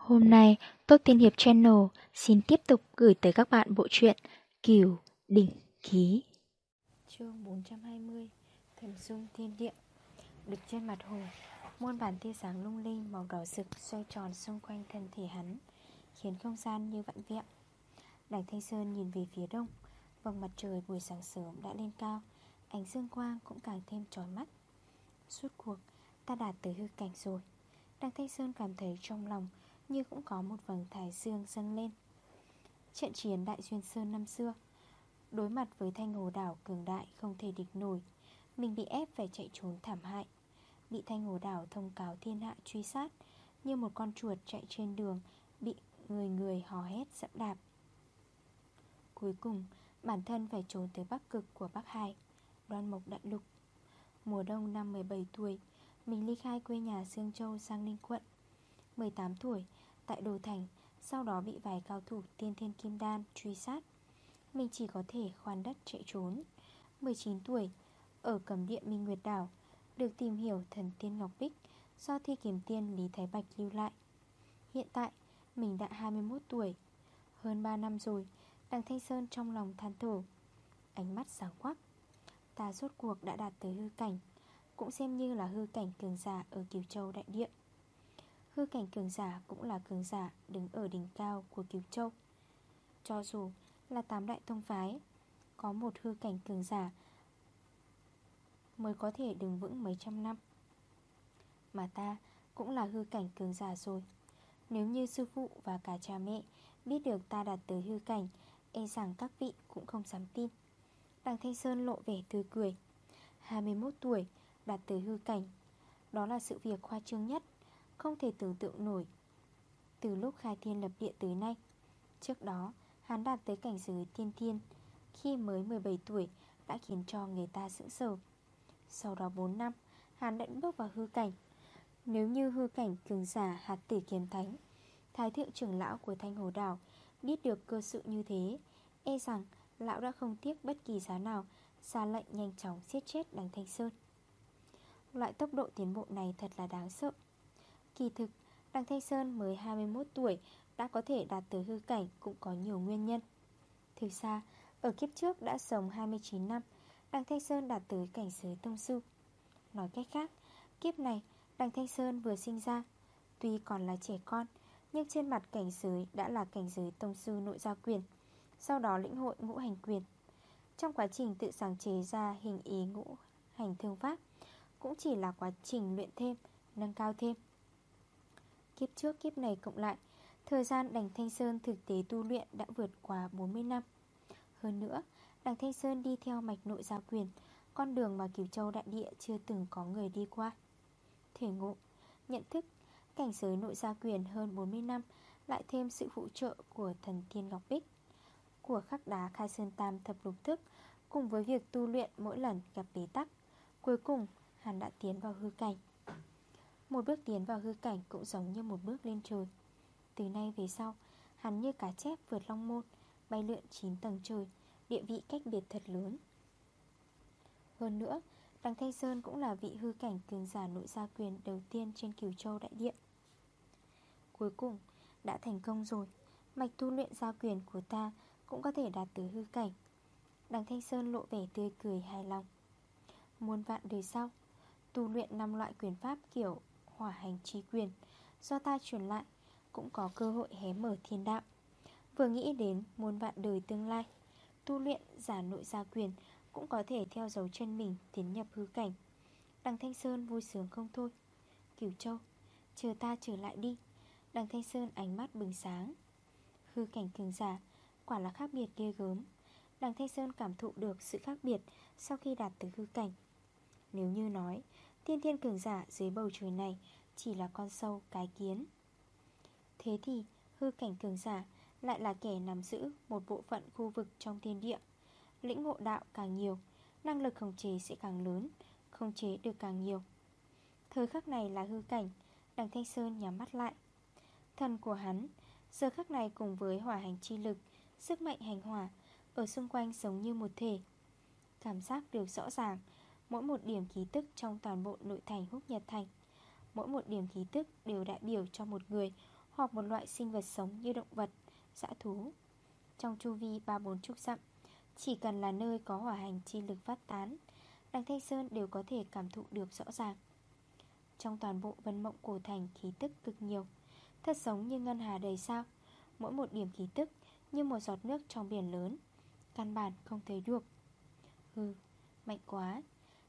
Hôm nay, Tốt Tiên Hiệp Channel xin tiếp tục gửi tới các bạn bộ truyện Kiều Đỉnh Ký. Chương 420 Thần Dung Thiên Địa Được trên mặt hồ, muôn bản tia sáng lung linh màu đỏ rực xoay tròn xung quanh thân thể hắn, khiến không gian như vặn vẹo. Đằng Thanh Sơn nhìn về phía đông, vòng mặt trời buổi sáng sớm đã lên cao, ánh dương quang cũng càng thêm trói mắt. Suốt cuộc, ta đạt tới hư cảnh rồi. đặng Thanh Sơn cảm thấy trong lòng như cũng có một vầng thái dương dâng lên. Trận chiến Đại Duyên Sơn năm xưa, Đối mặt với thanh hồ đảo cường đại không thể địch nổi, Mình bị ép phải chạy trốn thảm hại. Bị thanh hồ đảo thông cáo thiên hạ truy sát, Như một con chuột chạy trên đường, Bị người người hò hét dẫm đạp. Cuối cùng, bản thân phải trốn tới bắc cực của Bắc Hải, Đoan Mộc Đại Lục. Mùa đông năm 17 tuổi, Mình ly khai quê nhà Sương Châu sang Ninh Quận. 18 tuổi tại Đồ Thành, Sau đó bị vài cao thủ tiên thiên kim đan truy sát. Mình chỉ có thể khoan đất chạy trốn. 19 tuổi, Ở cầm điện Minh Nguyệt Đảo, Được tìm hiểu thần tiên Ngọc Bích Do thi kiếm tiên Lý Thái Bạch lưu lại. Hiện tại, mình đã 21 tuổi, Hơn 3 năm rồi, Đằng Thanh Sơn trong lòng than thổ Ánh mắt sáng quắc. Ta rốt cuộc đã đạt tới hư cảnh, Cũng xem như là hư cảnh cường giả Ở Kiều Châu Đại Điện Hư cảnh cường giả cũng là cường giả đứng ở đỉnh cao của cứu Châu. Cho dù là tám đại tông phái, Có một hư cảnh cường giả Mới có thể đứng vững mấy trăm năm. Mà ta cũng là hư cảnh cường giả rồi. Nếu như sư phụ và cả cha mẹ Biết được ta đạt tới hư cảnh E rằng các vị cũng không dám tin. Đằng Thanh Sơn lộ vẻ tươi cười. 21 tuổi, đạt tới hư cảnh. Đó là sự việc khoa trương nhất không thể tưởng tượng nổi. Từ lúc khai thiên lập địa tới nay, Trước đó, hắn đạt tới cảnh giới tiên thiên, Khi mới 17 tuổi, Đã khiến cho người ta sững sờ. Sau đó 4 năm, Hắn đã bước vào hư cảnh. Nếu như hư cảnh cường giả hạt tỷ kiếm thánh, Thái thượng trưởng lão của Thanh Hồ Đảo Biết được cơ sự như thế E rằng lão đã không tiếc bất kỳ giá nào, ra lệnh nhanh chóng giết chết đằng Thanh Sơn. Loại tốc độ tiến bộ này thật là đáng sợ. Kỳ thực, Đăng Thanh Sơn mới 21 tuổi đã có thể đạt tới hư cảnh cũng có nhiều nguyên nhân. Thực ra, ở kiếp trước đã sống 29 năm, Đăng Thanh Sơn đạt tới cảnh giới tông sư. Nói cách khác, kiếp này Đăng Thanh Sơn vừa sinh ra, tuy còn là trẻ con, nhưng trên mặt cảnh giới đã là cảnh giới tông sư nội gia quyền, sau đó lĩnh hội ngũ hành quyền. Trong quá trình tự sáng chế ra hình ý ngũ hành thương pháp, cũng chỉ là quá trình luyện thêm, nâng cao thêm. Kiếp trước kiếp này cộng lại Thời gian đằng Thanh Sơn thực tế tu luyện đã vượt qua 40 năm. Hơn nữa, đằng Thanh Sơn đi theo mạch nội gia quyền Con đường mà Kiều Châu Đại Địa chưa từng có người đi qua. Thể ngộ, nhận thức, cảnh giới nội gia quyền hơn 40 năm Lại thêm sự phụ trợ của thần Tiên Ngọc Bích Của khắc đá khai sơn tam thập lục thức Cùng với việc tu luyện mỗi lần gặp bế tắc Cuối cùng, hắn đã tiến vào hư cảnh một bước tiến vào hư cảnh cũng giống như một bước lên trời. Từ nay về sau, Hắn như cá chép vượt long môn, Bay lượn 9 tầng trời, Địa vị cách biệt thật lớn. Hơn nữa, Đằng Thanh Sơn cũng là vị hư cảnh cường giả nội gia quyền đầu tiên trên cửu châu đại điện. Cuối cùng, đã thành công rồi. Mạch tu luyện gia quyền của ta cũng có thể đạt tới hư cảnh. Đằng Thanh Sơn lộ vẻ tươi cười hài lòng. Muôn vạn đời sau, Tu luyện 5 loại quyền pháp kiểu hỏa hành trí quyền. Do ta truyền lại, Cũng có cơ hội hé mở thiên đạo. Vừa nghĩ đến muôn vạn đời tương lai, Tu luyện giả nội gia quyền Cũng có thể theo dấu chân mình Tiến nhập hư cảnh. Đằng Thanh Sơn vui sướng không thôi. Cửu Châu, Chờ ta trở lại đi. Đằng Thanh Sơn ánh mắt bừng sáng. Hư cảnh cường giả, Quả là khác biệt ghê gớm. Đằng Thanh Sơn cảm thụ được sự khác biệt Sau khi đạt tới hư cảnh. Nếu như nói Tiên thiên cường giả dưới bầu trời này Chỉ là con sâu, cái kiến. Thế thì, hư cảnh cường giả Lại là kẻ nắm giữ Một bộ phận khu vực trong thiên địa. Lĩnh ngộ đạo càng nhiều, Năng lực khống chế sẽ càng lớn, Khống chế được càng nhiều. Thời khắc này là hư cảnh, Đằng Thanh Sơn nhắm mắt lại. Thần của hắn, Giờ khắc này cùng với hỏa hành chi lực, Sức mạnh hành hỏa Ở xung quanh giống như một thể. Cảm giác được rõ ràng Mỗi một điểm khí tức trong toàn bộ nội thành húc nhật thành. Mỗi một điểm khí tức đều đại biểu cho một người Hoặc một loại sinh vật sống như động vật, dã thú. Trong chu vi ba bốn chục dặm Chỉ cần là nơi có hỏa hành chi lực phát tán Đằng Thanh Sơn đều có thể cảm thụ được rõ ràng. Trong toàn bộ vân mộng cổ thành khí tức cực nhiều. Thật giống như ngân hà đầy sao Mỗi một điểm khí tức như một giọt nước trong biển lớn Căn bản không thấy được. Hừ, mạnh quá.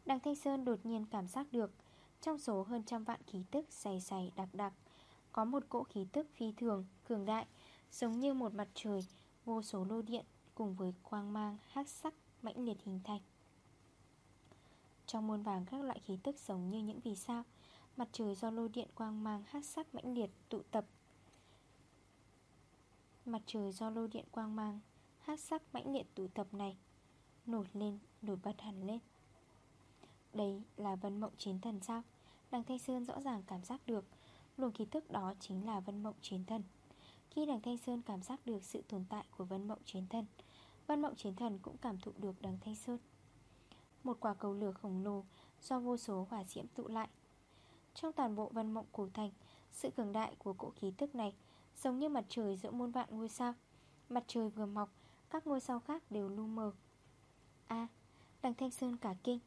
Đặng Thanh Sơn đột nhiên cảm giác được Trong số hơn trăm vạn khí tức dày dày đặc đặc Có một cỗ khí tức phi thường, cường đại Giống như một mặt trời Vô số lô điện cùng với quang mang hắc sắc mãnh liệt hình thành. Trong muôn vàng các loại khí tức giống như những vì sao Mặt trời do lô điện quang mang hắc sắc mãnh liệt tụ tập. Mặt trời do lô điện quang mang hắc sắc mãnh liệt tụ tập này Nổi lên, nổi bật hẳn lên. Đây là vân mộng chiến thần sao? Đằng Thanh Sơn rõ ràng cảm giác được, Luồng khí thức đó chính là vân mộng chiến thần. Khi đằng Thanh Sơn cảm giác được sự tồn tại của vân mộng chiến thần, Vân mộng chiến thần cũng cảm thụ được đằng Thanh Sơn. Một quả cầu lửa khổng lồ Do vô số hỏa diễm tụ lại. Trong toàn bộ vân mộng cổ thành, Sự cường đại của cỗ khí tức này Giống như mặt trời giữa muôn vạn ngôi sao. Mặt trời vừa mọc, Các ngôi sao khác đều lu mờ. A, Đằng Thanh Sơn cả kinh.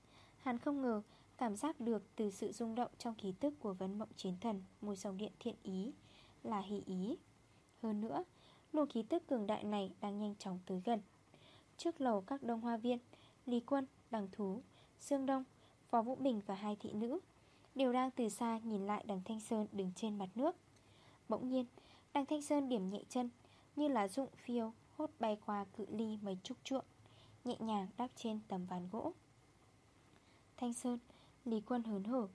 Hắn không ngờ Cảm giác được từ sự rung động trong khí tức của vấn mộng chiến thần Mùi dòng điện thiện ý Là hỷ ý. Hơn nữa Luồng khí tức cường đại này đang nhanh chóng tới gần. Trước lầu các đông hoa viên Lý Quân, Đằng Thú, Sương Đông Phó Vũ Bình và hai thị nữ Đều đang từ xa nhìn lại đằng Thanh Sơn đứng trên mặt nước. Bỗng nhiên Đằng Thanh Sơn điểm nhẹ chân Như là dụng phiêu hốt bay qua cự ly mấy chục trượng Nhẹ nhàng đáp trên tấm ván gỗ. Thanh Sơn, Lý quân hớn hở.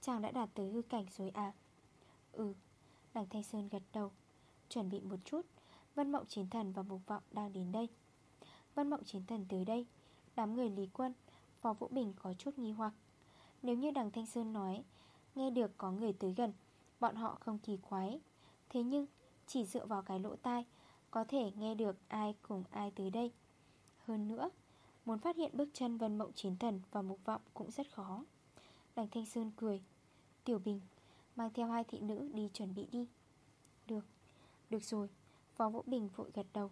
Chàng đã đạt tới hư cảnh rồi à? Ừ Đằng Thanh Sơn gật đầu. Chuẩn bị một chút. Vân Mộng Chiến Thần và Mục Vọng đang đến đây. Vân Mộng Chiến Thần tới đây. Đám người Lý Quân, Phó Vũ Bình có chút nghi hoặc. Nếu như đằng Thanh Sơn nói, Nghe được có người tới gần, Bọn họ không kỳ quái. Thế nhưng, chỉ dựa vào cái lỗ tai, Có thể nghe được ai cùng ai tới đây. Hơn nữa Muốn phát hiện bước chân Vân Mộng Chiến Thần và Mục Vọng cũng rất khó. Đành Thanh Sơn cười. Tiểu Bình Mang theo hai thị nữ đi chuẩn bị đi. Được, được rồi. Phó Vũ Bình vội gật đầu.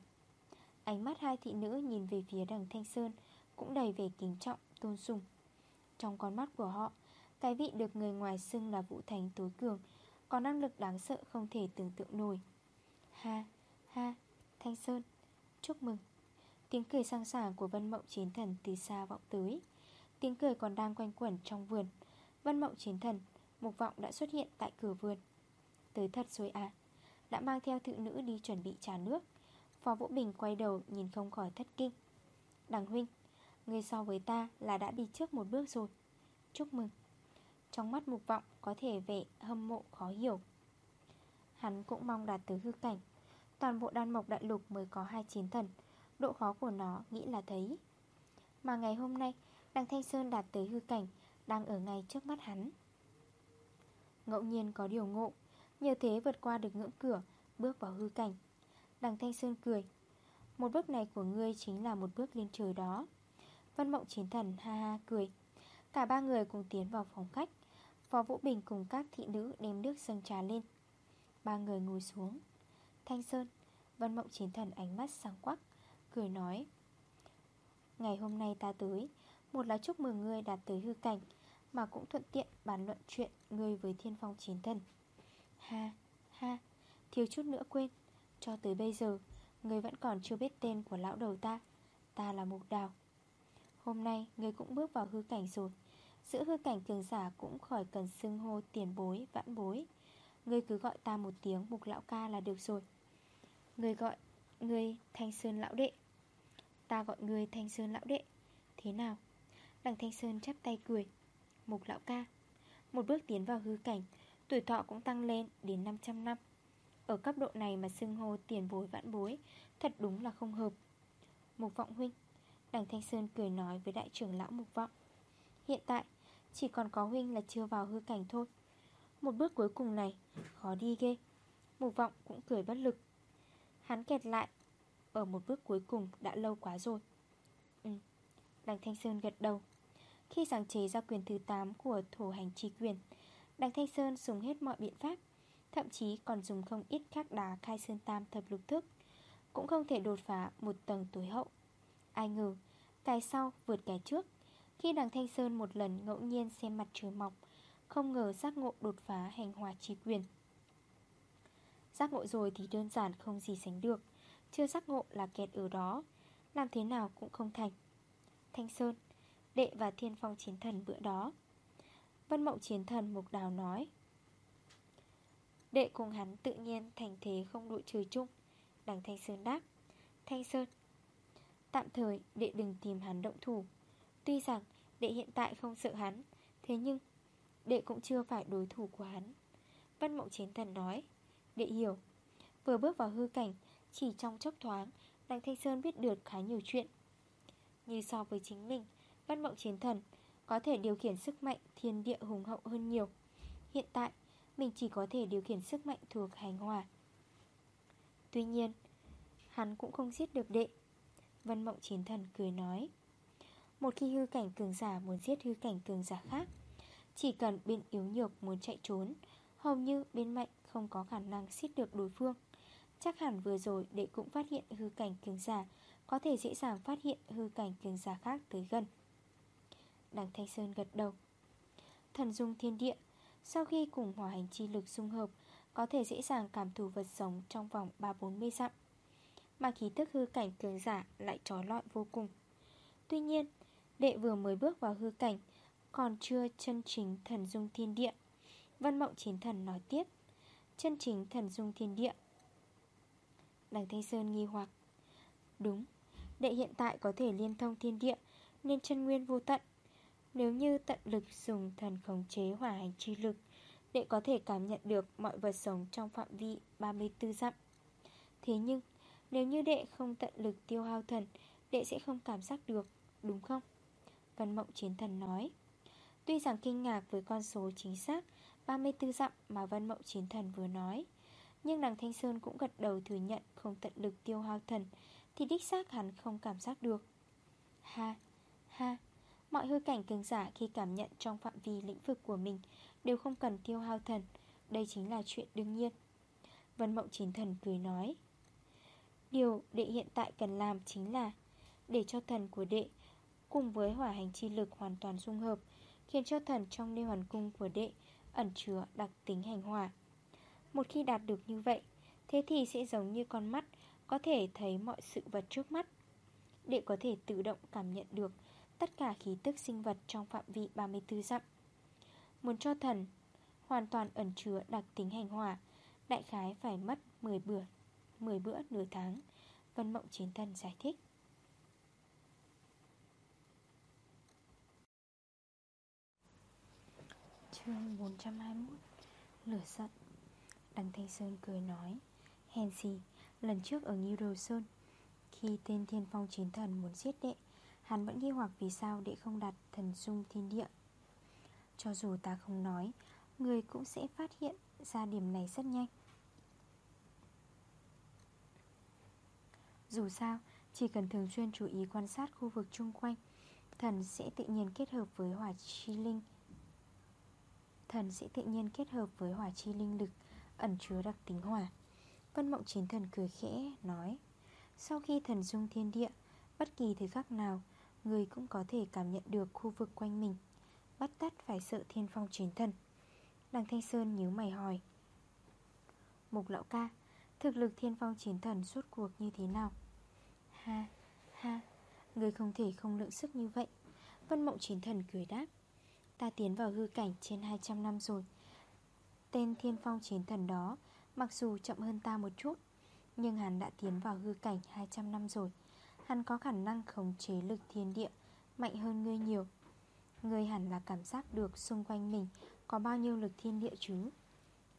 Ánh mắt hai thị nữ nhìn về phía đằng Thanh Sơn Cũng đầy vẻ kính trọng, tôn sùng. Trong con mắt của họ Cái vị được người ngoài xưng là Vũ Thành tối cường Có năng lực đáng sợ không thể tưởng tượng nổi. Ha, ha, Thanh Sơn Chúc mừng. Tiếng cười sang sảng của Vân Mộng Chiến Thần từ xa vọng tới. Tiếng cười còn đang quanh quẩn trong vườn. Vân Mộng Chiến Thần, Mục vọng đã xuất hiện tại cửa vườn. Tới thật rồi à Đã mang theo thự nữ đi chuẩn bị trà nước. Phó Vũ Bình quay đầu nhìn không khỏi thất kinh. Đằng huynh Người so với ta là đã đi trước một bước rồi. Chúc mừng. Trong mắt mục vọng có thể vẻ hâm mộ khó hiểu. Hắn cũng mong đạt tới hư cảnh. Toàn bộ đan mộc đại lục mới có hai chiến thần. Độ khó của nó nghĩ là thấy. Mà ngày hôm nay, Đằng Thanh Sơn đạt tới hư cảnh, Đang ở ngay trước mắt hắn. Ngẫu nhiên có điều ngộ, Nhờ thế vượt qua được ngưỡng cửa, Bước vào hư cảnh. Đằng Thanh Sơn cười, Một bước này của ngươi chính là một bước lên trời đó. Vân Mộng Chiến Thần ha ha cười, Cả ba người cùng tiến vào phòng khách, Phó Vũ Bình cùng các thị nữ đem nước sân trà lên. Ba người ngồi xuống. Thanh Sơn. Vân Mộng Chiến Thần ánh mắt sáng quắc Cười nói. Ngày hôm nay ta tới Một là chúc mừng ngươi đạt tới hư cảnh Mà cũng thuận tiện bàn luận chuyện Ngươi với thiên phong chiến thần. Ha, ha Thiếu chút nữa quên Cho tới bây giờ Ngươi vẫn còn chưa biết tên của lão đầu ta. Ta là Mục Đào. Hôm nay ngươi cũng bước vào hư cảnh rồi. Giữa hư cảnh cường giả cũng khỏi cần xưng hô tiền bối, vãn bối. Ngươi cứ gọi ta một tiếng mục lão ca là được rồi. Ngươi gọi Ngươi Thanh Sơn lão đệ. Ta gọi người Thanh Sơn lão đệ. Thế nào? Đằng Thanh Sơn chắp tay cười. Mục lão ca, Một bước tiến vào hư cảnh, Tuổi thọ cũng tăng lên đến 500 năm. Ở cấp độ này mà xưng hô tiền bối vãn bối, Thật đúng là không hợp. Mục vọng huynh, Đằng Thanh Sơn cười nói với đại trưởng lão Mục vọng. Hiện tại, Chỉ còn có huynh là chưa vào hư cảnh thôi. Một bước cuối cùng này, Khó đi ghê. Mục vọng cũng cười bất lực. Hắn kẹt lại ở một bước cuối cùng đã lâu quá rồi. Ừ. Đằng Thanh Sơn gật đầu. Khi sáng chế ra quyền thứ 8 của thổ hành tri quyền Đằng Thanh Sơn dùng hết mọi biện pháp, Thậm chí còn dùng không ít các đá khai sơn tam thập lục thức, Cũng không thể đột phá một tầng tối hậu. Ai ngờ, Cái sau vượt cái trước, Khi đằng Thanh Sơn một lần ngẫu nhiên xem mặt trời mọc, Không ngờ giác ngộ đột phá hành hòa trí quyền. Giác ngộ rồi thì đơn giản không gì sánh được. Chưa giác ngộ là kẹt ở đó. Làm thế nào cũng không thành. Thanh Sơn, Đệ và thiên phong chiến thần bữa đó. Vân mộng chiến thần mục đào nói, Đệ cùng hắn tự nhiên thành thế không đội trời chung. Đằng Thanh Sơn đáp, Thanh Sơn, Tạm thời đệ đừng tìm hắn động thủ. Tuy rằng đệ hiện tại không sợ hắn, Thế nhưng Đệ cũng chưa phải đối thủ của hắn. Vân Mộng Chiến Thần nói, Đệ hiểu, Vừa bước vào hư cảnh chỉ trong chốc thoáng, Đằng Thanh Sơn biết được khá nhiều chuyện. Như so với chính mình Vân Mộng Chiến Thần Có thể điều khiển sức mạnh thiên địa hùng hậu hơn nhiều. Hiện tại, Mình chỉ có thể điều khiển sức mạnh thuộc hành hòa. Tuy nhiên, Hắn cũng không giết được đệ. Vân Mộng Chiến Thần cười nói, Một khi hư cảnh cường giả muốn giết hư cảnh cường giả khác, Chỉ cần bên yếu nhược muốn chạy trốn, Hầu như bên mạnh không có khả năng giết được đối phương. Chắc hẳn vừa rồi đệ cũng phát hiện hư cảnh cường giả, Có thể dễ dàng phát hiện hư cảnh cường giả khác tới gần. Đằng Thanh Sơn gật đầu. Thần dung thiên địa, Sau khi cùng hỏa hành chi lực dung hợp, Có thể dễ dàng cảm thụ vật sống trong vòng 3-40 dặm. Mà khí tức hư cảnh cường giả lại trói lọi vô cùng. Tuy nhiên, Đệ vừa mới bước vào hư cảnh, Còn chưa chân chính thần dung thiên địa. Văn mộng chiến thần nói tiếp, Chân chính thần dung thiên địa Đằng Thanh Sơn nghi hoặc. Đúng, Đệ hiện tại có thể liên thông thiên địa, Nên chân nguyên vô tận. Nếu như tận lực dùng thần khống chế hỏa hành chi lực, Đệ có thể cảm nhận được mọi vật sống trong phạm vi 34 dặm. Thế nhưng, Nếu như đệ không tận lực tiêu hao thần, Đệ sẽ không cảm giác được, Đúng không? Vân mộng chiến thần nói. Tuy rằng kinh ngạc với con số chính xác 34 dặm mà Vân Mộng Chiến Thần vừa nói nhưng đằng Thanh Sơn cũng gật đầu thừa nhận không tận lực tiêu hao thần Thì đích xác hắn không cảm giác được. Ha, ha Mọi hư cảnh cường giả khi cảm nhận trong phạm vi lĩnh vực của mình Đều không cần tiêu hao thần Đây chính là chuyện đương nhiên. Vân Mộng Chiến Thần cười nói Điều đệ hiện tại cần làm chính là Để cho thần của đệ Cùng với hỏa hành chi lực hoàn toàn dung hợp Khiến cho thần trong nê hoàn cung của đệ ẩn chứa đặc tính hành hỏa. Một khi đạt được như vậy Thế thì sẽ giống như con mắt Có thể thấy mọi sự vật trước mắt. Để có thể tự động cảm nhận được Tất cả khí tức sinh vật trong phạm vi 34 dặm. Muốn cho thần Hoàn toàn ẩn chứa đặc tính hành hỏa, Đại khái phải mất 10 bữa 10 bữa nửa tháng Vân Mộng Chiến Thần giải thích. Chương 421 Lửa giận. Đăng Thanh Sơn cười nói, Hèn gì, Lần trước ở Ngưu Đồ Sơn, Khi tên Thiên Phong Chiến Thần muốn giết đệ, Hắn vẫn nghi hoặc vì sao đệ không đặt thần dung thiên địa. Cho dù ta không nói, Người cũng sẽ phát hiện ra điểm này rất nhanh. Dù sao, Chỉ cần thường xuyên chú ý quan sát khu vực chung quanh, Thần sẽ tự nhiên kết hợp với hỏa chi linh, Thần sẽ tự nhiên kết hợp với hỏa chi linh lực Ẩn chứa đặc tính hỏa. Vân mộng chiến thần cười khẽ, Nói, Sau khi thần dung thiên địa, Bất kỳ thời khắc nào, Người cũng có thể cảm nhận được khu vực quanh mình. Bắt tắt phải sợ thiên phong chiến thần. Đằng Thanh Sơn nhíu mày hỏi, Mục lão ca, Thực lực thiên phong chiến thần suốt cuộc như thế nào? Ha ha, Người không thể không lượng sức như vậy. Vân mộng chiến thần cười đáp, Ta tiến vào hư cảnh trên 200 năm rồi Tên thiên phong chiến thần đó, Mặc dù chậm hơn ta một chút, Nhưng hắn đã tiến vào hư cảnh 200 năm rồi. Hắn có khả năng khống chế lực thiên địa Mạnh hơn ngươi nhiều. Ngươi hẳn là cảm giác được xung quanh mình Có bao nhiêu lực thiên địa chứ?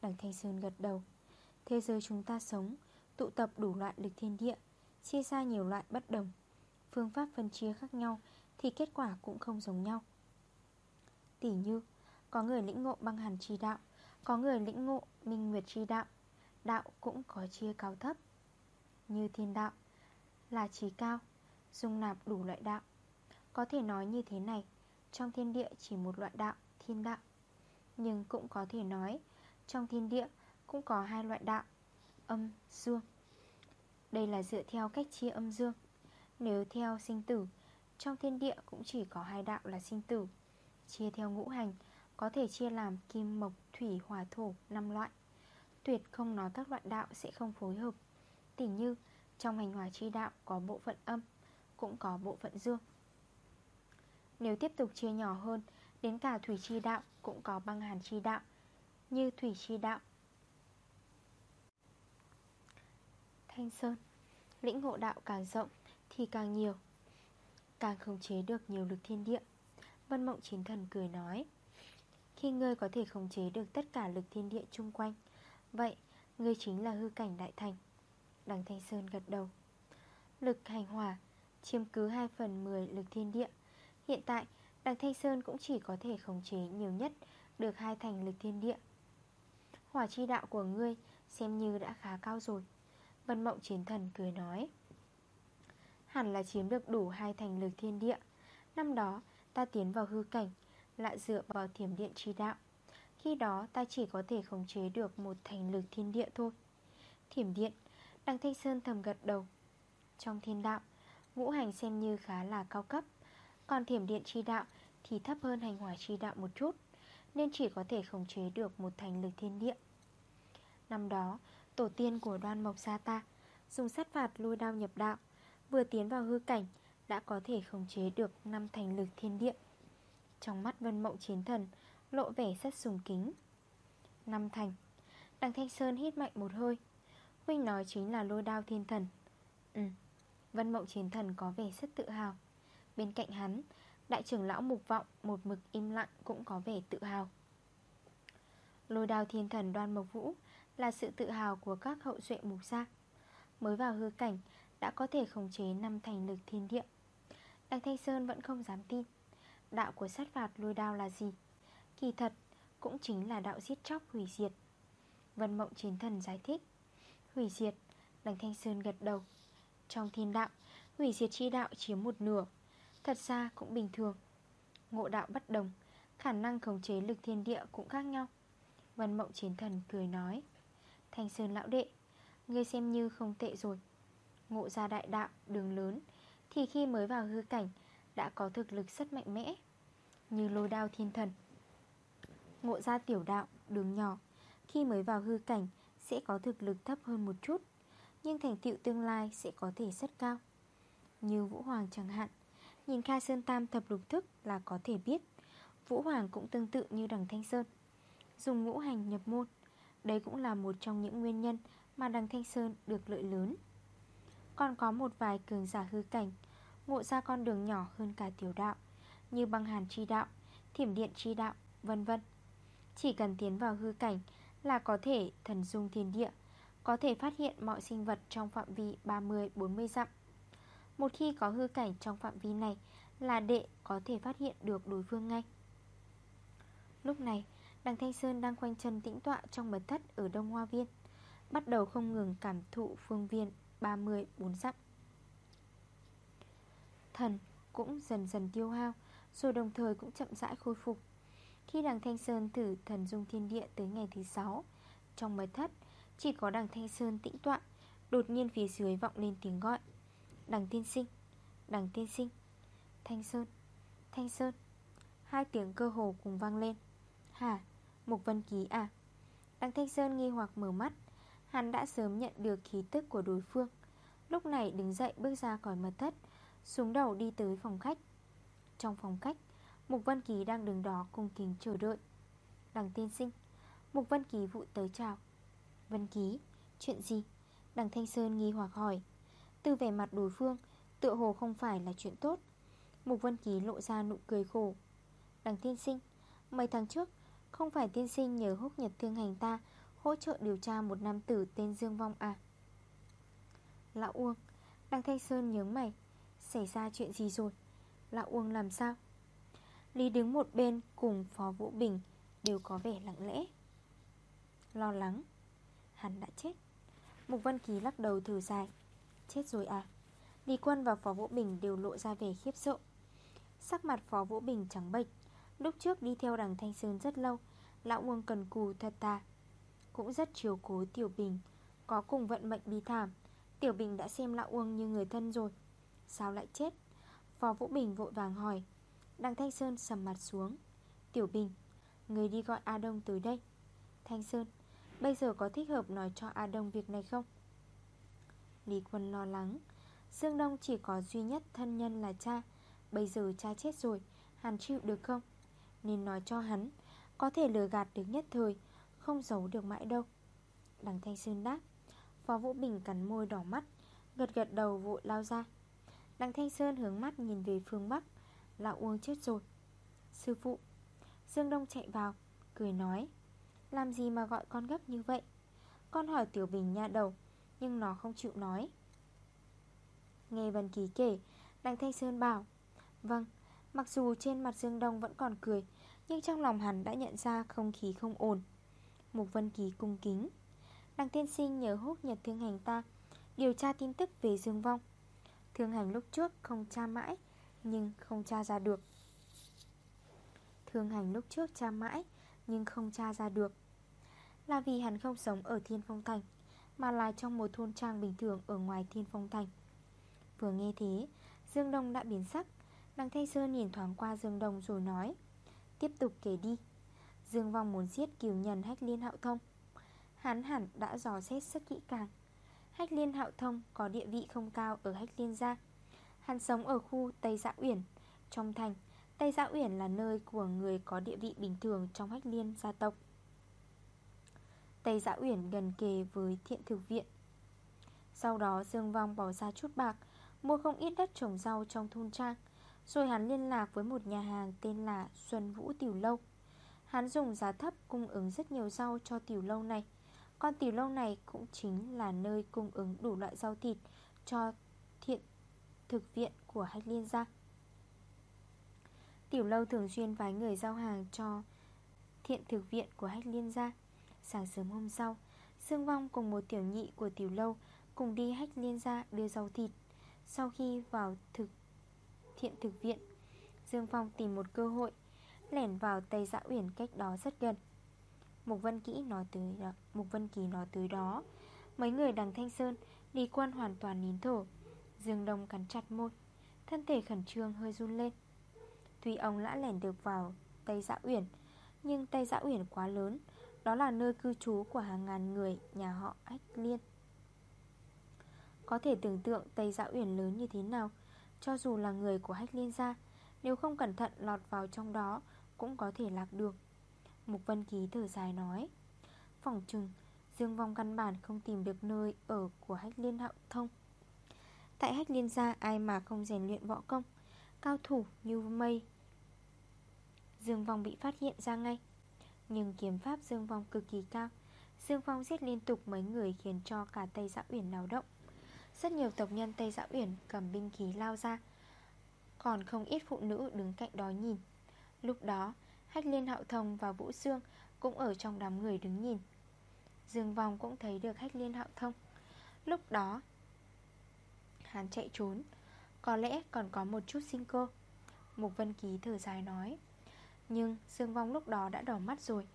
Đằng Thanh Sơn gật đầu. Thế giới chúng ta sống, Tụ tập đủ loại lực thiên địa, Chia ra nhiều loại bất đồng, Phương pháp phân chia khác nhau Thì kết quả cũng không giống nhau. Tỉ như, Có người lĩnh ngộ băng hàn trì đạo có người lĩnh ngộ minh nguyệt chi đạo Đạo cũng có chia cao thấp. Như thiên đạo Là trí cao Dung nạp đủ loại đạo. Có thể nói như thế này Trong thiên địa chỉ một loại đạo, thiên đạo. Nhưng cũng có thể nói Trong thiên địa cũng có hai loại đạo Âm, dương. Đây là dựa theo cách chia âm dương. Nếu theo sinh tử Trong thiên địa cũng chỉ có hai đạo là sinh tử. Chia theo ngũ hành có thể chia làm kim, mộc, thủy, hỏa, thổ năm loại. Tuyệt không nói các loại đạo sẽ không phối hợp. Tỉ như trong hành hòa chi đạo có bộ phận âm Cũng có bộ phận dương. Nếu tiếp tục chia nhỏ hơn Đến cả thủy chi đạo cũng có băng hàn chi đạo Như thủy chi đạo. Thanh Sơn Lĩnh ngộ đạo càng rộng thì càng nhiều Càng khống chế được nhiều lực thiên địa. Vân Mộng Chiến Thần cười nói khi ngươi có thể khống chế được tất cả lực thiên địa chung quanh. Vậy, ngươi chính là hư cảnh đại thành. Đằng Thanh Sơn gật đầu. Lực hành hỏa chiếm cứ 2 phần 10 lực thiên địa. Hiện tại, Đằng Thanh Sơn cũng chỉ có thể khống chế nhiều nhất Được hai thành lực thiên địa. Hỏa chi đạo của ngươi Xem như đã khá cao rồi. Vân Mộng Chiến Thần cười nói. Hẳn là chiếm được đủ hai thành lực thiên địa. Năm đó, ta tiến vào hư cảnh lại dựa vào thiểm điện chi đạo. Khi đó, ta chỉ có thể khống chế được một thành lực thiên địa thôi. Thiểm điện Đăng Thanh Sơn thầm gật đầu. Trong thiên đạo, Ngũ hành xem như khá là cao cấp. Còn thiểm điện chi đạo Thì thấp hơn hành hỏa chi đạo một chút, Nên chỉ có thể khống chế được một thành lực thiên địa. Năm đó, Tổ tiên của đoan mộc gia ta Dùng sát phạt lôi đao nhập đạo, Vừa tiến vào hư cảnh, Đã có thể khống chế được năm thành lực thiên địa. Trong mắt vân mộng chiến thần, Lộ vẻ rất sùng kính. Năm thành, Đằng Thanh Sơn hít mạnh một hơi. Huynh nói chính là lôi đao thiên thần. Ừ Vân mộng chiến thần có vẻ rất tự hào. Bên cạnh hắn, Đại trưởng lão mục vọng, một mực im lặng Cũng có vẻ tự hào. Lôi đao thiên thần đoan mộc vũ là sự tự hào của các hậu duệ mục gia Mới vào hư cảnh, Đã có thể khống chế năm thành lực thiên địa. Đằng Thanh Sơn vẫn không dám tin. Đạo của sát phạt lôi đao là gì? Kỳ thật Cũng chính là đạo giết chóc hủy diệt. Vân Mộng Chiến Thần giải thích Hủy diệt Đằng Thanh Sơn gật đầu. Trong thiên đạo Hủy diệt chi đạo chiếm một nửa Thật ra cũng bình thường. Ngộ đạo bất đồng Khả năng khống chế lực thiên địa cũng khác nhau. Vân Mộng Chiến Thần cười nói Thanh Sơn lão đệ Ngươi xem như không tệ rồi. Ngộ ra đại đạo, đường lớn Thì khi mới vào hư cảnh Đã có thực lực rất mạnh mẽ. Như lôi đao thiên thần. Ngộ ra tiểu đạo, đường nhỏ Khi mới vào hư cảnh Sẽ có thực lực thấp hơn một chút Nhưng thành tựu tương lai sẽ có thể rất cao. Như Vũ Hoàng chẳng hạn Nhìn Khai Sơn Tam thập lục thức là có thể biết Vũ Hoàng cũng tương tự như đằng Thanh Sơn. Dùng ngũ hành nhập môn Đấy cũng là một trong những nguyên nhân Mà đằng Thanh Sơn được lợi lớn. Còn có một vài cường giả hư cảnh Ngộ ra con đường nhỏ hơn cả tiểu đạo. Như băng hàn chi đạo Thiểm điện chi đạo, vân vân. Chỉ cần tiến vào hư cảnh Là có thể thần dung thiên địa Có thể phát hiện mọi sinh vật trong phạm vi 30-40 dặm. Một khi có hư cảnh trong phạm vi này Là đệ có thể phát hiện được đối phương ngay. Lúc này Đằng Thanh Sơn đang khoanh chân tĩnh tọa trong mật thất ở Đông Hoa Viên Bắt đầu không ngừng cảm thụ phương viên 30 bốn dặm. Thần cũng dần dần tiêu hao rồi đồng thời cũng chậm rãi khôi phục. Khi đằng Thanh Sơn thử thần dung thiên địa tới ngày thứ 6 Trong mật thất, Chỉ có đằng Thanh Sơn tĩnh tọa Đột nhiên phía dưới vọng lên tiếng gọi. Đằng tiên sinh, Đằng tiên sinh, Thanh Sơn Thanh Sơn. Hai tiếng cơ hồ cùng vang lên. Hả Mục Vân Ký à. Đằng Thanh Sơn nghi hoặc mở mắt, Hắn đã sớm nhận được khí tức của đối phương. Lúc này đứng dậy bước ra khỏi mật thất Xuống đầu đi tới phòng khách. Trong phòng khách. Mục Vân kỳ đang đứng đó cùng kính chờ đợi. Đằng tiên sinh Mục Vân kỳ vụ tới chào. Vân kỳ, chuyện gì? Đằng Thanh Sơn nghi hoặc hỏi. Từ vẻ mặt đối phương Tựa hồ không phải là chuyện tốt. Mục Vân kỳ lộ ra nụ cười khổ. Đằng tiên sinh Mấy tháng trước không phải tiên sinh nhờ húc nhật thương hành ta Hỗ trợ điều tra một nam tử tên Dương Vong à? Lão Uông Đằng Thanh Sơn nhớ mày Xảy ra chuyện gì rồi? Lão Uông làm sao? Lý đứng một bên cùng Phó Vũ Bình Đều có vẻ lặng lẽ. Lo lắng. Hắn đã chết. Mục Văn Ký lắc đầu thử dài. Chết rồi à? Lý Quân và Phó Vũ Bình đều lộ ra vẻ khiếp sợ. Sắc mặt Phó Vũ Bình trắng bệch. Lúc trước đi theo đằng Thanh Sơn rất lâu, Lão Uông cần cù thật ta Cũng rất chiều cố Tiểu Bình. Có cùng vận mệnh bi thảm, Tiểu Bình đã xem Lão Uông như người thân rồi. Sao lại chết? Phó Vũ Bình vội vàng hỏi. Đằng Thanh Sơn sầm mặt xuống. Tiểu Bình, Người đi gọi A Đông tới đây. Thanh Sơn, Bây giờ có thích hợp nói cho A Đông việc này không? Lý Quân lo lắng. Dương Đông chỉ có duy nhất thân nhân là cha. Bây giờ cha chết rồi, Hắn chịu được không? Nên nói cho hắn, Có thể lừa gạt được nhất thời, Không giấu được mãi đâu. Đằng Thanh Sơn đáp. Phó Vũ Bình cắn môi đỏ mắt, Gật gật đầu vội lao ra. Đằng Thanh Sơn hướng mắt nhìn về phương Bắc. Lão Uông chết rồi. Sư phụ. Dương Đông chạy vào Cười nói Làm gì mà gọi con gấp như vậy? Con hỏi Tiểu Bình nha đầu Nhưng nó không chịu nói. Nghe Vân Kỳ kể Đằng Thanh Sơn bảo Vâng, mặc dù trên mặt Dương Đông vẫn còn cười Nhưng trong lòng hắn đã nhận ra không khí không ổn. Mục Vân Kỳ cung kính Đằng tiên sinh nhớ hút nhật thương hành ta Điều tra tin tức về Dương Vong. Thương hành lúc trước không tra mãi, Nhưng không tra ra được. Thương hành lúc trước tra mãi, Nhưng không tra ra được. Là vì hắn không sống ở Thiên Phong Thành, Mà là trong một thôn trang bình thường Ở ngoài Thiên Phong Thành. Vừa nghe thế, Dương Đông đã biến sắc. Đằng Thanh Sơn nhìn thoáng qua Dương Đông rồi nói, Tiếp tục kể đi. Dương Vong muốn giết kiều nhân hách liên hạo thông. Hắn hẳn đã dò xét rất kỹ càng. Hách liên hạo thông có địa vị không cao ở hách liên gia. Hắn sống ở khu Tây Dạ Uyển, Trong thành. Tây Dạ Uyển là nơi của người có địa vị bình thường trong hách liên gia tộc. Tây Dạ Uyển gần kề với thiện thực viện. Sau đó Dương Vong bỏ ra chút bạc, Mua không ít đất trồng rau trong thôn trang. Rồi hắn liên lạc với một nhà hàng tên là Xuân Vũ Tiểu Lâu. Hắn dùng giá thấp cung ứng rất nhiều rau cho tiểu lâu này. Con tiểu lâu này cũng chính là nơi cung ứng đủ loại rau thịt Cho thiện thực viện của Hách Liên gia Tiểu lâu thường xuyên vái người giao hàng cho thiện thực viện của Hách Liên gia Sáng sớm hôm sau Dương Vong cùng một tiểu nhị của tiểu lâu Cùng đi Hách Liên gia đưa rau thịt. Sau khi vào thực, thiện thực viện Dương Phong tìm một cơ hội Lẻn vào Tây Dạ Uyển cách đó rất gần. Mục Vân Kỹ nói tới đó, Mục Vân Kỳ nói tới đó. Mấy người đằng Thanh Sơn Đi quan hoàn toàn nín thở. Dương Đông cắn chặt môi Thân thể khẩn trương hơi run lên. Tuy ông đã lẻn được vào Tây Dạ Uyển Nhưng Tây Dạ Uyển quá lớn Đó là nơi cư trú của hàng ngàn người Nhà họ Ách Liên. Có thể tưởng tượng Tây Dạ Uyển lớn như thế nào Cho dù là người của Hách Liên gia Nếu không cẩn thận lọt vào trong đó Cũng có thể lạc được. Mục Vân Ký thở dài nói. Phòng trừng Dương Vong căn bản không tìm được nơi ở của Hách Liên Hạo Thông. Tại Hách Liên gia, ai mà không rèn luyện võ công? Cao thủ như mây. Dương Vong bị phát hiện ra ngay. Nhưng kiếm pháp Dương Vong cực kỳ cao. Dương Vong giết liên tục mấy người khiến cho cả Tây Dạ Uyển náo động. Rất nhiều tộc nhân Tây Dạ Uyển cầm binh khí lao ra. Còn không ít phụ nữ đứng cạnh đó nhìn. Lúc đó Hách Liên Hạo Thông và Vũ Sương Cũng ở trong đám người đứng nhìn. Dương Vong cũng thấy được Hách Liên Hạo Thông. Lúc đó, Hắn chạy trốn. Có lẽ còn có một chút sinh cơ. Mục Vân Ký thở dài nói. Nhưng Dương Vong lúc đó đã đỏ mắt rồi.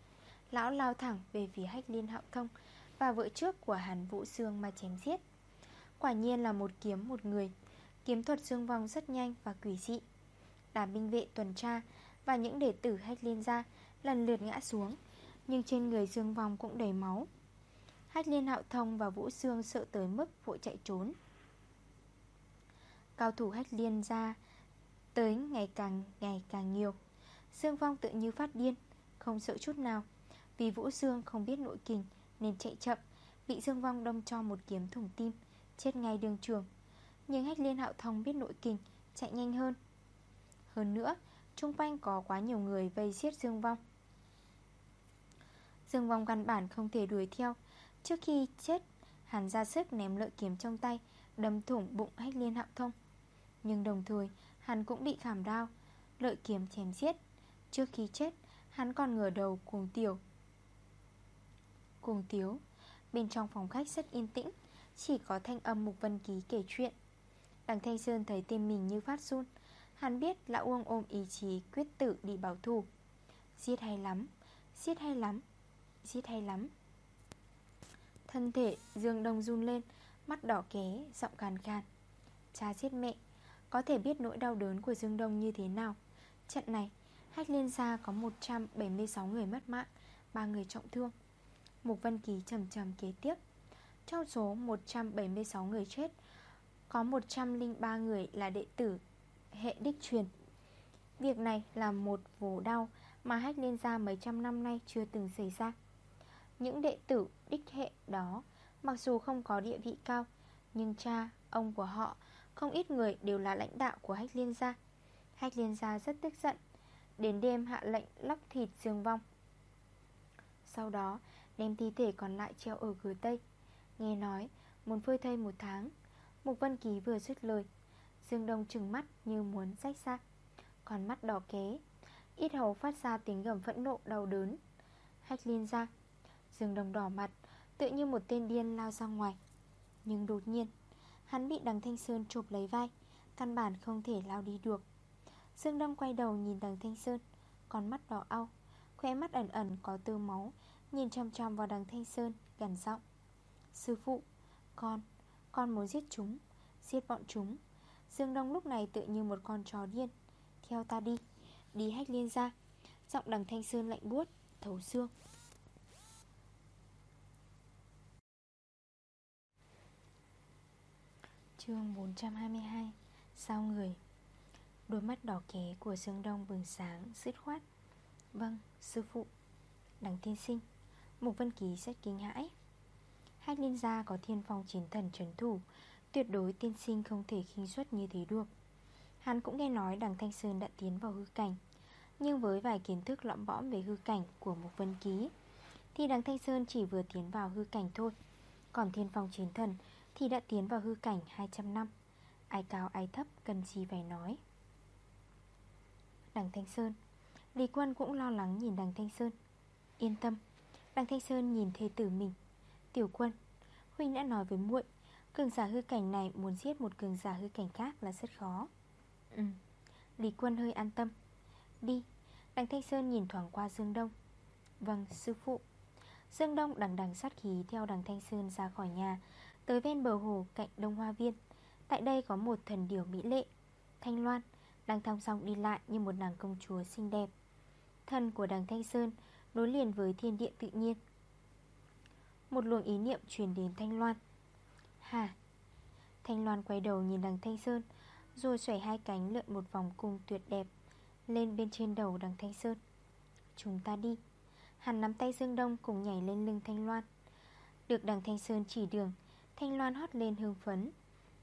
Lão lao thẳng về phía Hách Liên Hạo Thông Và vợ trước của hắn Vũ Sương mà chém giết. Quả nhiên là một kiếm một người. Kiếm thuật Dương Vong rất nhanh và quỷ dị. Đàm binh vệ tuần tra và những đệ tử hách liên ra, Lần lượt ngã xuống, Nhưng trên người Dương Vong cũng đầy máu. Hách liên hạo thông và Vũ Sương sợ tới mức vội chạy trốn. Cao thủ hách liên ra Tới ngày càng ngày càng nhiều. Dương Vong tự như phát điên, Không sợ chút nào. Vì Vũ Sương không biết nội kình Nên chạy chậm, Bị Dương Vong đâm cho một kiếm thủng tim, Chết ngay đường trường. Nhưng hách liên hạo thông biết nội kình, Chạy nhanh hơn. Hơn nữa Trung quanh có quá nhiều người vây giết Dương Vong. Dương Vong căn bản không thể đuổi theo. Trước khi chết Hắn ra sức ném lợi kiếm trong tay, Đâm thủng bụng hách liên hạo thông. Nhưng đồng thời, hắn cũng bị khảm đau. Lợi kiếm chém giết. Trước khi chết, Hắn còn ngửa đầu cuồng tiểu Cuồng tiếu? Bên trong phòng khách rất yên tĩnh, Chỉ có thanh âm Mục Vân Ký kể chuyện. Đằng Thanh Sơn thấy tim mình như phát run. Hắn biết Lão Uông ôm ý chí quyết tử đi bảo thủ Giết hay lắm Giết hay lắm Giết hay lắm. Thân thể Dương Đông run lên Mắt đỏ ké, giọng khàn khàn. Cha giết mẹ Có thể biết nỗi đau đớn của Dương Đông như thế nào? Trận này Hách liên gia có 176 người mất mạng 3 người trọng thương. Mục văn Ký trầm trầm kế tiếp. Trong số 176 người chết Có 103 người là đệ tử Hệ đích truyền. Việc này là một vồ đau Mà hách liên gia mấy trăm năm nay chưa từng xảy ra. Những đệ tử đích hệ đó Mặc dù không có địa vị cao Nhưng cha, ông của họ Không ít người đều là lãnh đạo của hách liên gia. Hách liên gia rất tức giận Đến đêm hạ lệnh lóc thịt dương vong. Sau đó đem thi thể còn lại treo ở cửa Tây. Nghe nói muốn phơi thây một tháng Mục Vân Ký vừa dứt lời Dương Đông trừng mắt như muốn rách ra Còn mắt đỏ ké, Ít hầu phát ra tiếng gầm phẫn nộ đau đớn. Hách liên ra, Dương Đông đỏ mặt Tự như một tên điên lao ra ngoài. Nhưng đột nhiên, Hắn bị đằng Thanh Sơn chụp lấy vai, Căn bản không thể lao đi được. Dương Đông quay đầu nhìn đằng Thanh Sơn, Con mắt đỏ ao Khóe mắt ẩn ẩn có tơ máu, Nhìn chăm chăm vào đằng Thanh Sơn Gần giọng. Sư phụ, Con Con muốn giết chúng, Giết bọn chúng. Dương Đông lúc này tự như một con chó điên. Theo ta đi. Đi hách liên ra. Giọng đằng Thanh Sơn lạnh buốt Thấu xương. Chương 422 Sao người? Đôi mắt đỏ ké của Dương Đông bừng sáng dứt khoát. Vâng, sư phụ. Đằng tiên sinh Mục Vân Ký rất kinh hãi. Hách Liên Gia có thiên phong chiến thần trấn thủ Tuyệt đối tiên sinh không thể khinh suất như thế được. Hắn cũng nghe nói đằng Thanh Sơn đã tiến vào hư cảnh, Nhưng với vài kiến thức lõm bõm về hư cảnh của một Vân Ký, Thì đằng Thanh Sơn chỉ vừa tiến vào hư cảnh thôi, Còn thiên phong chiến thần thì đã tiến vào hư cảnh 200 năm. Ai cao ai thấp, cần gì phải nói? Đằng Thanh Sơn, Lý quân cũng lo lắng nhìn đằng Thanh Sơn. Yên tâm, Đằng Thanh Sơn nhìn thê tử mình. Tiểu quân, Huynh đã nói với muội Cường giả hư cảnh này muốn giết một cường giả hư cảnh khác là rất khó. Ừ. Lý quân hơi an tâm. Đi Đằng Thanh Sơn nhìn thoảng qua Dương Đông. Vâng sư phụ. Dương Đông đằng đằng sát khí theo đằng Thanh Sơn ra khỏi nhà Tới ven bờ hồ cạnh Đông Hoa Viên. Tại đây có một thần điểu mỹ lệ Thanh Loan Đang thong song đi lại như một nàng công chúa xinh đẹp. Thần của đằng Thanh Sơn Nối liền với thiên địa tự nhiên. Một luồng ý niệm truyền đến Thanh Loan Hà Thanh Loan quay đầu nhìn đằng Thanh Sơn Rồi xoay hai cánh lượn một vòng cung tuyệt đẹp Lên bên trên đầu đằng Thanh Sơn. Chúng ta đi. Hắn nắm tay Dương Đông cùng nhảy lên lưng Thanh Loan. Được đằng Thanh Sơn chỉ đường Thanh Loan hót lên hương phấn.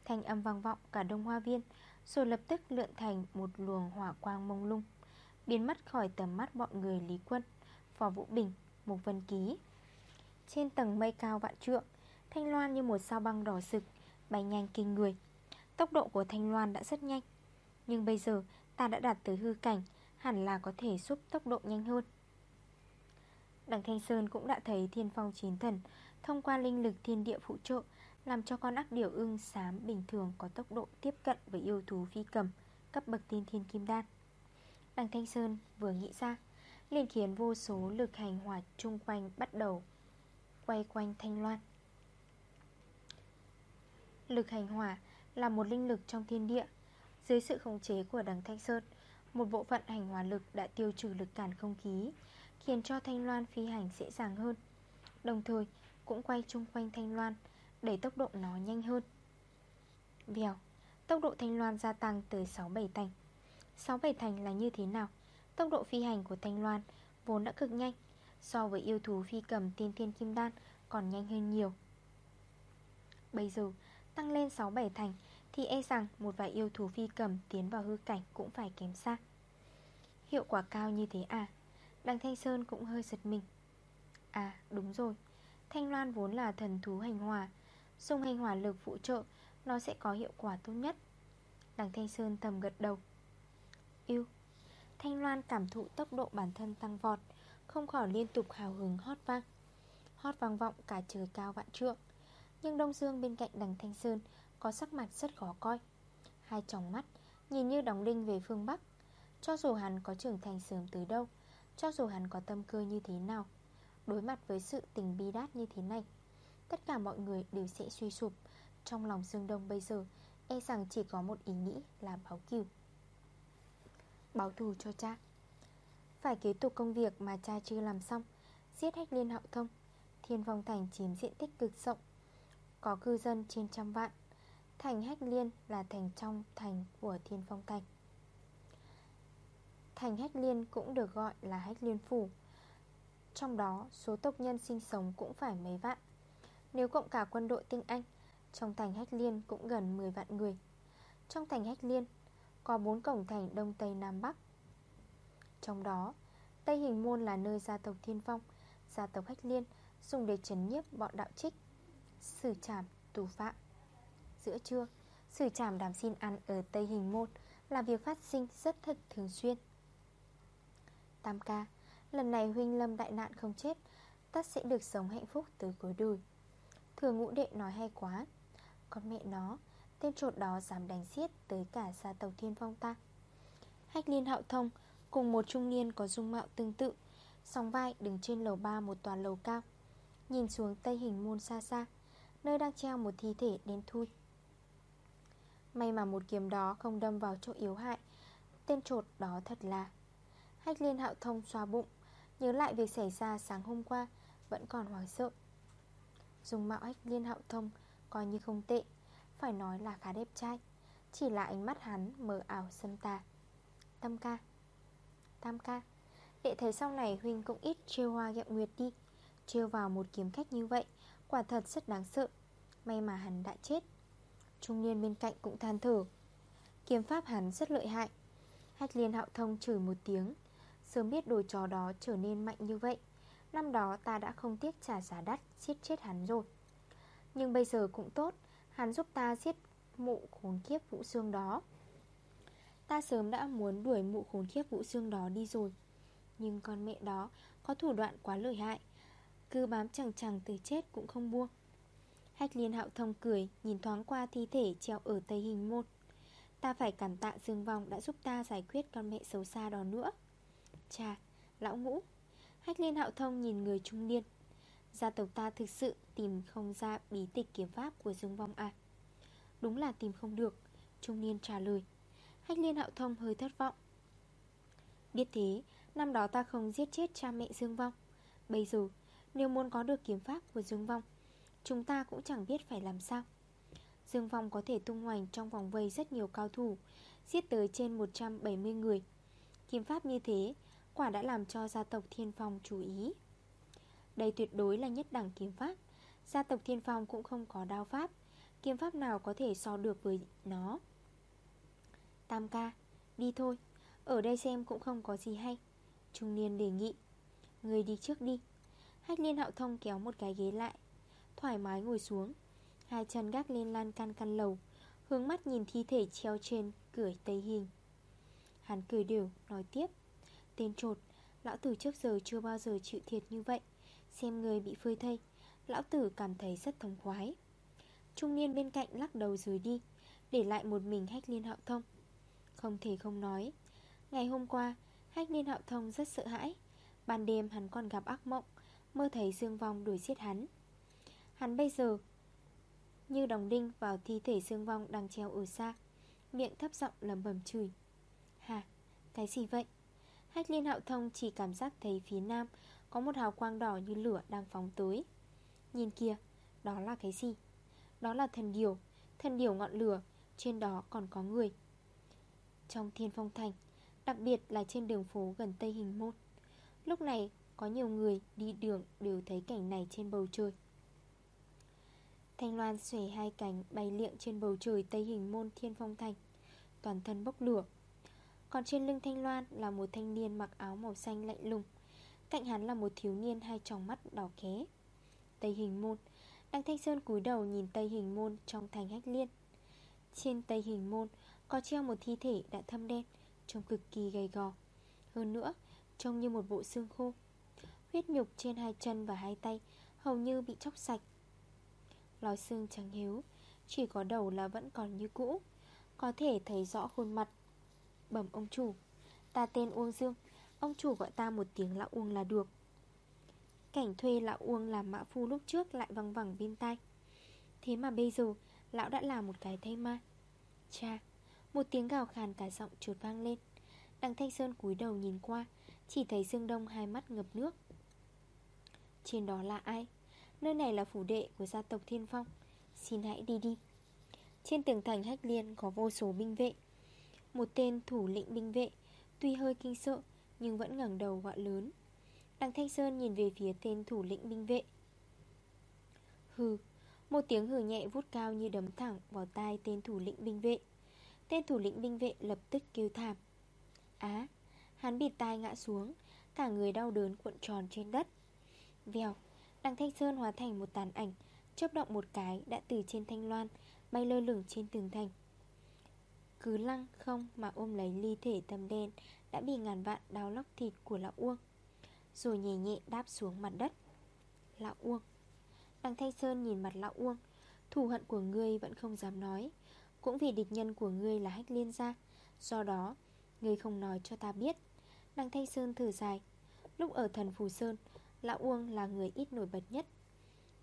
Thanh âm vang vọng cả đông hoa viên Rồi lập tức lượn thành một luồng hỏa quang mông lung Biến mất khỏi tầm mắt bọn người Lý Quân Phò Vũ Bình, Mục Vân Ký. Trên tầng mây cao vạn trượng Thanh Loan như một sao băng đỏ sực Bay nhanh kinh người. Tốc độ của Thanh Loan đã rất nhanh. Nhưng bây giờ, ta đã đạt tới hư cảnh, Hẳn là có thể giúp tốc độ nhanh hơn. Đằng Thanh Sơn cũng đã thấy thiên phong chiến thần, Thông qua linh lực thiên địa phụ trợ, làm cho con ác điểu ưng xám bình thường có tốc độ tiếp cận với yêu thú phi cầm, Cấp bậc tiên thiên kim đan. Đằng Thanh Sơn vừa nghĩ ra, liền khiến vô số lực hành hỏa chung quanh bắt đầu Quay quanh Thanh Loan. Lực hành hỏa là một linh lực trong thiên địa. Dưới sự khống chế của đằng Thanh Sơn, Một bộ phận hành hỏa lực đã tiêu trừ lực cản không khí, Khiến cho Thanh Loan phi hành dễ dàng hơn. Đồng thời, cũng quay chung quanh Thanh Loan để tốc độ nó nhanh hơn. Vèo, Tốc độ Thanh Loan gia tăng tới 6-7 thành. 6-7 thành là như thế nào? Tốc độ phi hành của Thanh Loan Vốn đã cực nhanh, So với yêu thú phi cầm tiên thiên kim đan Còn nhanh hơn nhiều. Bây giờ tăng lên 6-7 thành, Thì e rằng một vài yêu thú phi cầm Tiến vào hư cảnh cũng phải kém xa. Hiệu quả cao như thế à? Đằng Thanh Sơn cũng hơi giật mình. À đúng rồi. Thanh Loan vốn là thần thú hành hòa. Dùng hành hỏa lực phụ trợ, Nó sẽ có hiệu quả tốt nhất. Đằng Thanh Sơn tầm gật đầu. Yêu. Thanh Loan cảm thụ tốc độ bản thân tăng vọt, Không khỏi liên tục hào hứng hót vang. Hót vang vọng cả trời cao vạn trượng. Nhưng Đông Dương bên cạnh đằng Thanh Sơn Có sắc mặt rất khó coi. Hai tròng mắt Nhìn như đóng đinh về phương Bắc. Cho dù hắn có trưởng thành sớm tới đâu, Cho dù hắn có tâm cơ như thế nào, Đối mặt với sự tình bi đát như thế này, Tất cả mọi người đều sẽ suy sụp. Trong lòng Dương Đông bây giờ E rằng chỉ có một ý nghĩ là báo cửu. Báo thù cho cha. Phải kế tục công việc mà cha chưa làm xong, Giết hách liên hậu thông, Thiên Phong Thành chiếm diện tích cực rộng. Có cư dân trên trăm vạn. Thành Hách Liên là thành trong thành của Thiên Phong Thành. Thành Hách Liên cũng được gọi là Hách Liên Phủ. Trong đó, số tộc nhân sinh sống cũng phải mấy vạn. Nếu cộng cả quân đội tinh Anh, Trong thành Hách Liên cũng gần 10 vạn người. Trong thành Hách Liên, Có 4 cổng thành Đông Tây Nam Bắc. Trong đó, Tây Hình Môn là nơi gia tộc Thiên Phong, Gia tộc Hách Liên Dùng để trấn nhiếp bọn đạo trích sử trảm tù phạm. Giữa trưa, sử trảm đàm xin ăn ở Tây Hình Môn Là việc phát sinh rất thật thường xuyên. Tam ca, Lần này huynh lâm đại nạn không chết, Tất sẽ được sống hạnh phúc tới cuối đời Thừa ngũ đệ nói hay quá, Con mẹ nó, Tên trột đó dám đánh xiết tới cả gia tộc thiên phong ta. Hách liên hạo thông Cùng một trung niên có dung mạo tương tự, Song vai đứng trên lầu 3 một tòa lầu cao, Nhìn xuống tây hình môn xa xa. Nơi đang treo một thi thể đen thui. May mà một kiếm đó không đâm vào chỗ yếu hại, Tên trột đó thật là. Hách liên hạo thông xoa bụng, Nhớ lại việc xảy ra sáng hôm qua, Vẫn còn hoảng sợ. Dùng mạo hách liên hạo thông Coi như không tệ, Phải nói là khá đẹp trai, Chỉ là ánh mắt hắn mờ ảo sâm tà. Tâm ca, Tam ca Đệ thấy sau này Huynh cũng ít trêu hoa gẹo nguyệt đi, Trêu vào một kiếm khách như vậy, Quả thật rất đáng sợ. May mà hắn đã chết. Trung niên bên cạnh cũng than thở. Kiếm pháp hắn rất lợi hại. Hách liên hạo thông chửi một tiếng. Sớm biết đồ chó đó trở nên mạnh như vậy. Năm đó ta đã không tiếc trả giá đắt Giết chết hắn rồi. Nhưng bây giờ cũng tốt. Hắn giúp ta giết mụ khốn kiếp vũ xương đó. Ta sớm đã muốn đuổi mụ khốn kiếp vũ xương đó đi rồi. Nhưng con mẹ đó Có thủ đoạn quá lợi hại. Cứ bám chẳng chẳng từ chết cũng không buông. Hách liên hạo thông cười Nhìn thoáng qua thi thể treo ở Tây Hình Môn. Ta phải cảm tạ Dương Vong đã giúp ta giải quyết con mẹ xấu xa đó nữa. Chà, lão ngũ. Hách liên hạo thông nhìn người trung niên. Gia tộc ta thực sự tìm không ra bí tịch kiếm pháp của Dương Vong à? Đúng là tìm không được Trung niên trả lời. Hách liên hạo thông hơi thất vọng. Biết thế Năm đó ta không giết chết cha mẹ Dương Vong. Bây giờ nếu muốn có được kiếm pháp của Dương Vong Chúng ta cũng chẳng biết phải làm sao. Dương Vong có thể tung hoành trong vòng vây rất nhiều cao thủ, Giết tới trên 170 người. Kiếm pháp như thế, Quả đã làm cho gia tộc Thiên Phong chú ý. Đây tuyệt đối là nhất đẳng kiếm pháp. Gia tộc Thiên Phong cũng không có đao pháp. Kiếm pháp nào có thể so được với nó? Tam ca, Đi thôi. Ở đây xem cũng không có gì hay. Trung niên đề nghị, Người đi trước đi. Hách liên hạo thông kéo một cái ghế lại. Thoải mái ngồi xuống. Hai chân gác lên lan can căn lầu, Hướng mắt nhìn thi thể treo trên cửa tây hình. Hắn cười đều, nói tiếp, Tên trột, Lão tử trước giờ chưa bao giờ chịu thiệt như vậy. Xem người bị phơi thây, Lão tử cảm thấy rất thống khoái. Trung niên bên cạnh lắc đầu rời đi, Để lại một mình hách liên hạo thông. Không thể không nói, Ngày hôm qua, Hách liên hạo thông rất sợ hãi. Ban đêm hắn còn gặp ác mộng, Mơ thấy Dương Vong đuổi giết hắn. Hắn bây giờ. Như đồng đinh vào thi thể xương Vong đang treo ở xa Miệng thấp giọng lầm bầm chửi. Hà cái gì vậy? Hách liên hạo thông chỉ cảm giác thấy phía nam Có một hào quang đỏ như lửa đang phóng tới. Nhìn kia, đó là cái gì? Đó là thần điều Thần điều ngọn lửa Trên đó còn có người. Trong thiên phong thành Đặc biệt là trên đường phố gần Tây Hình Môn Lúc này có nhiều người đi đường đều thấy cảnh này trên bầu trời. Thanh Loan xòe hai cánh bay liệng trên bầu trời Tây Hình Môn Thiên Phong Thành. Toàn thân bốc lửa. Còn trên lưng Thanh Loan là một thanh niên mặc áo màu xanh lạnh lùng. Cạnh hắn là một thiếu niên hai tròng mắt đỏ ké Tây Hình Môn. Đăng Thanh Sơn cúi đầu nhìn Tây Hình Môn trong thành hách liên. Trên Tây Hình Môn có treo một thi thể đã thâm đen, Trông cực kỳ gầy gò. Hơn nữa, trông như một bộ xương khô. Huyết nhục trên hai chân và hai tay Hầu như bị chóc sạch. Lòi xương trắng hiếu, Chỉ có đầu là vẫn còn như cũ. Có thể thấy rõ khuôn mặt. Bẩm ông chủ, Ta tên Uông Dương, Ông chủ gọi ta một tiếng lão Uông là được. Cảnh thuê lão Uông làm mã phu lúc trước lại văng vẳng bên tai. Thế mà bây giờ, Lão đã là một cái thay ma. Cha, Một tiếng gào khàn cả giọng trượt vang lên. Đằng Thanh Sơn cúi đầu nhìn qua, Chỉ thấy Dương Đông hai mắt ngập nước. Trên đó là ai? Nơi này là phủ đệ của gia tộc Thiên Phong. Xin hãy đi đi. Trên tường thành Hách Liên có vô số binh vệ. Một tên thủ lĩnh binh vệ, Tuy hơi kinh sợ, Nhưng vẫn ngẩng đầu gọi lớn. Đằng Thanh Sơn nhìn về phía tên thủ lĩnh binh vệ. Hừ, Một tiếng hừ nhẹ vút cao như đấm thẳng vào tai tên thủ lĩnh binh vệ. Tên thủ lĩnh binh vệ lập tức kêu thảm. Á, Hắn bịt tai ngã xuống, Cả người đau đớn cuộn tròn trên đất. Vèo Đằng Thanh Sơn hóa thành một tàn ảnh, chớp động một cái đã từ trên thanh loan, Bay lơ lửng trên tường thành. Cứ lăng không mà ôm lấy ly thể tâm đen Đã bị ngàn vạn đau lóc thịt của lão Uông, Rồi nhẹ nhẹ đáp xuống mặt đất. Lão Uông. Đằng Thanh Sơn nhìn mặt lão Uông, Thù hận của ngươi vẫn không dám nói, Cũng vì địch nhân của ngươi là hách liên gia, Do đó Ngươi không nói cho ta biết. Đằng Thanh Sơn thở dài. Lúc ở thần Phù Sơn Lão Uông là người ít nổi bật nhất,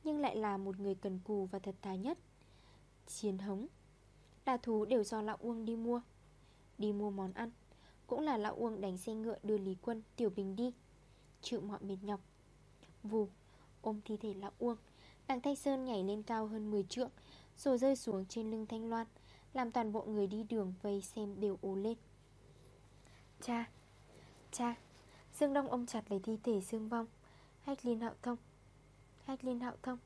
Nhưng lại là một người cần cù và thật thà nhất. Chiến hống. Đà thú đều do Lão Uông đi mua. Đi mua món ăn, Cũng là Lão Uông đánh xe ngựa đưa Lý Quân, Tiểu Bình đi, Chịu mọi mệt nhọc. Vù, Ôm thi thể Lão Uông Đằng Thanh Sơn nhảy lên cao hơn 10 trượng, Rồi rơi xuống trên lưng Thanh Loan, Làm toàn bộ người đi đường vây xem đều ố lên. Cha Cha, Dương Đông ôm chặt lấy thi thể Dương Vong. Hách liên hạo thông. Hách liên hạo thông.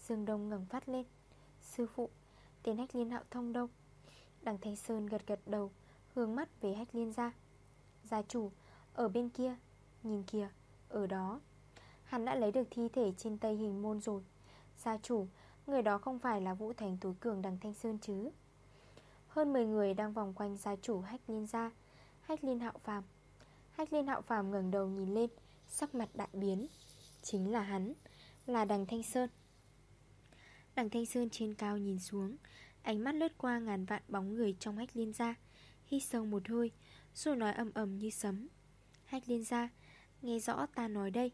Dương Đông ngẩng phát lên. Sư phụ, Tên hách liên hạo thông đâu? Đằng Thanh Sơn gật gật đầu, Hướng mắt về hách liên ra Gia chủ, Ở bên kia. Nhìn kìa, Ở đó. Hắn đã lấy được thi thể trên tây hình môn rồi. Gia chủ, Người đó không phải là vũ thành tối cường đằng Thanh Sơn chứ? Hơn 10 người đang vòng quanh gia chủ hách liên ra Hách liên hạo phàm. Hách liên hạo phàm ngẩng đầu nhìn lên, Sắc mặt đại biến. Chính là hắn, Là đằng Thanh Sơn. Đằng Thanh Sơn trên cao nhìn xuống, Ánh mắt lướt qua ngàn vạn bóng người trong hách liên gia, Hít sâu một hơi, Rồi nói ầm ầm như sấm. Hách liên gia, Nghe rõ ta nói đây,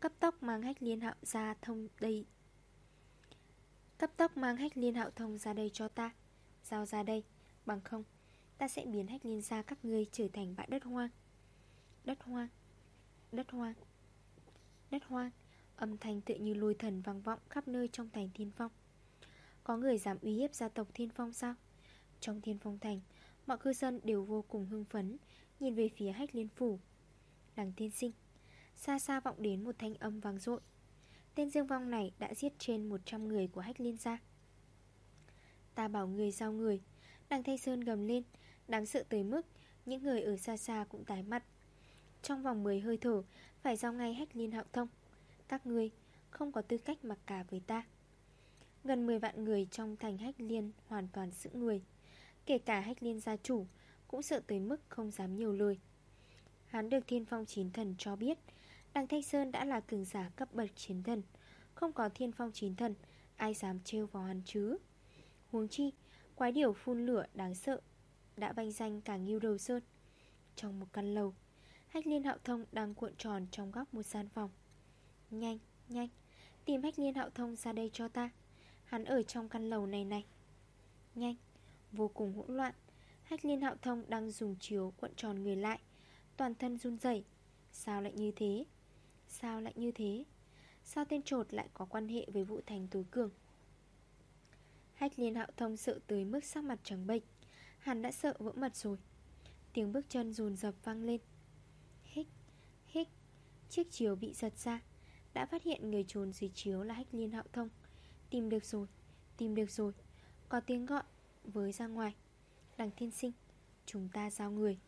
Cấp tốc mang hách liên hạo ra thông đây. Cấp tốc mang hách liên hạo thông ra đây cho ta, Giao ra đây, Bằng không, Ta sẽ biến hách liên gia các ngươi trở thành bãi đất hoang. Đất hoang Đất hoang. Đất hoang Âm thanh tự như lôi thần vang vọng khắp nơi trong thành thiên phong. Có người dám uy hiếp gia tộc thiên phong sao? Trong thiên phong thành, Mọi cư dân đều vô cùng hưng phấn, Nhìn về phía hách liên phủ. Đằng tiên sinh, Xa xa vọng đến một thanh âm vang dội. Tên dương vong này đã giết trên 100 người của hách liên gia. Ta bảo người giao người Đằng Thanh Sơn gầm lên, Đáng sợ tới mức Những người ở xa xa cũng tái mặt. Trong vòng 10 hơi thở phải giao ngay hách liên hạo thông. Các ngươi không có tư cách mặc cả với ta. Gần 10 vạn người trong thành hách liên Hoàn toàn giữ người. Kể cả hách liên gia chủ Cũng sợ tới mức không dám nhiều lời. Hắn được thiên phong chín thần cho biết Đằng Thanh Sơn đã là cường giả cấp bậc chiến thần. Không có thiên phong chín thần, Ai dám trêu vào hắn chứ? Huống chi, Quái điểu phun lửa đáng sợ Đã banh danh cả nghiêu đầu sơn. Trong một căn lầu Hách liên hạo thông đang cuộn tròn trong góc một gian phòng. Nhanh, nhanh Tìm hách liên hạo thông ra đây cho ta. Hắn ở trong căn lầu này này. Nhanh, vô cùng hỗn loạn. Hách liên hạo thông đang dùng chiếu cuộn tròn người lại. Toàn thân run rẩy. Sao lại như thế? Sao lại như thế? Sao tên trột lại có quan hệ với vụ thành tối cường? Hách liên hạo thông sợ tới mức sắc mặt trắng bệch. Hắn đã sợ vỡ mặt rồi. Tiếng bước chân dồn dập vang lên. Chiếc chiếu bị giật ra. Đã phát hiện người trốn dưới chiếu là hách liên hạo thông. Tìm được rồi, Tìm được rồi. Có tiếng gọi với ra ngoài. Đằng thiên sinh, Chúng ta giao người.